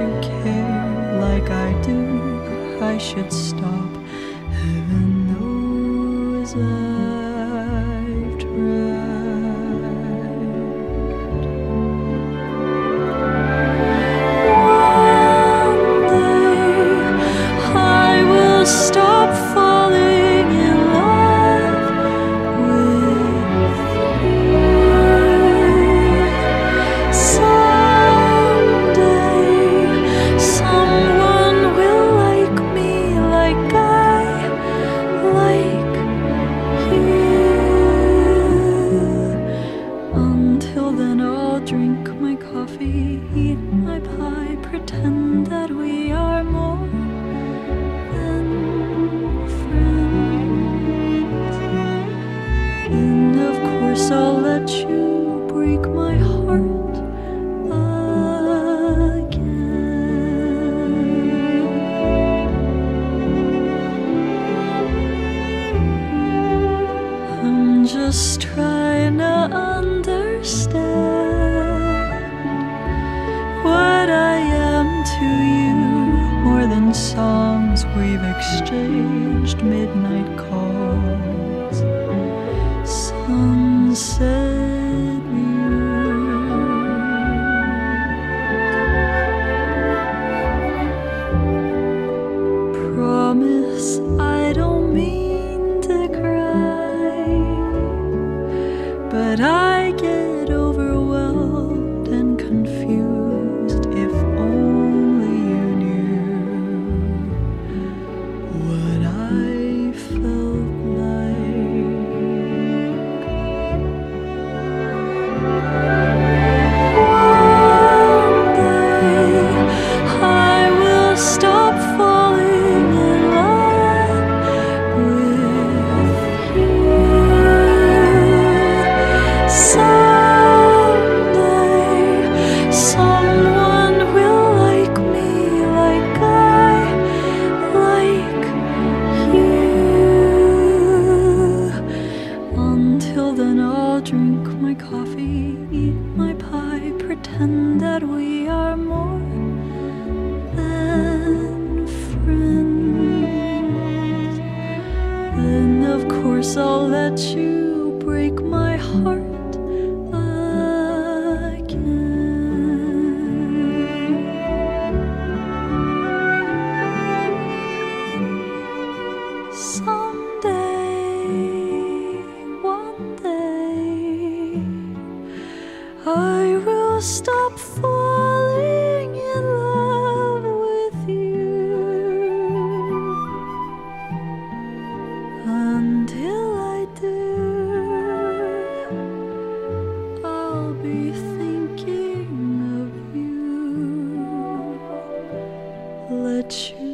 you care like I do. I should stop. Heaven knows I've eat my pie, pretend that we are more than friends. And of course, I'll let you break my heart again. I'm just trying to understand what I am to you more than songs we've exchanged, midnight calls, sunset views. Promise I I'll drink my coffee, eat my pie, pretend that we are more than friends. Then, of course, I'll let you break my heart again. Someday, stop falling in love with you. Until I do, I'll be thinking of you. Let you